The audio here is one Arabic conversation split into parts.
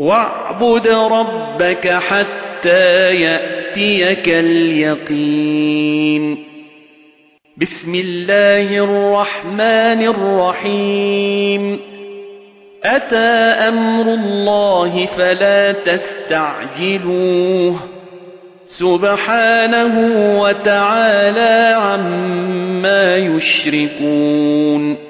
واعبد ربك حتى يأتيك اليقين. بسم الله الرحمن الرحيم. أتى أمر الله فلا تستعجلوه. سبحانه وتعالى عما يشركون.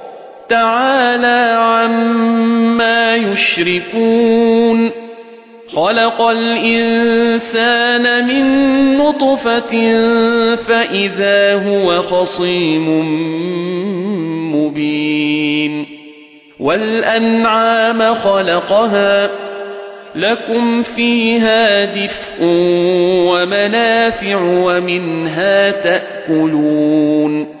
تعالى عما يشركون. خلق الإنسان من نطفة فإذا هو خصيم مبين. والأنعام خلقها لكم فيها دفء ومنافع ومنها تأكلون.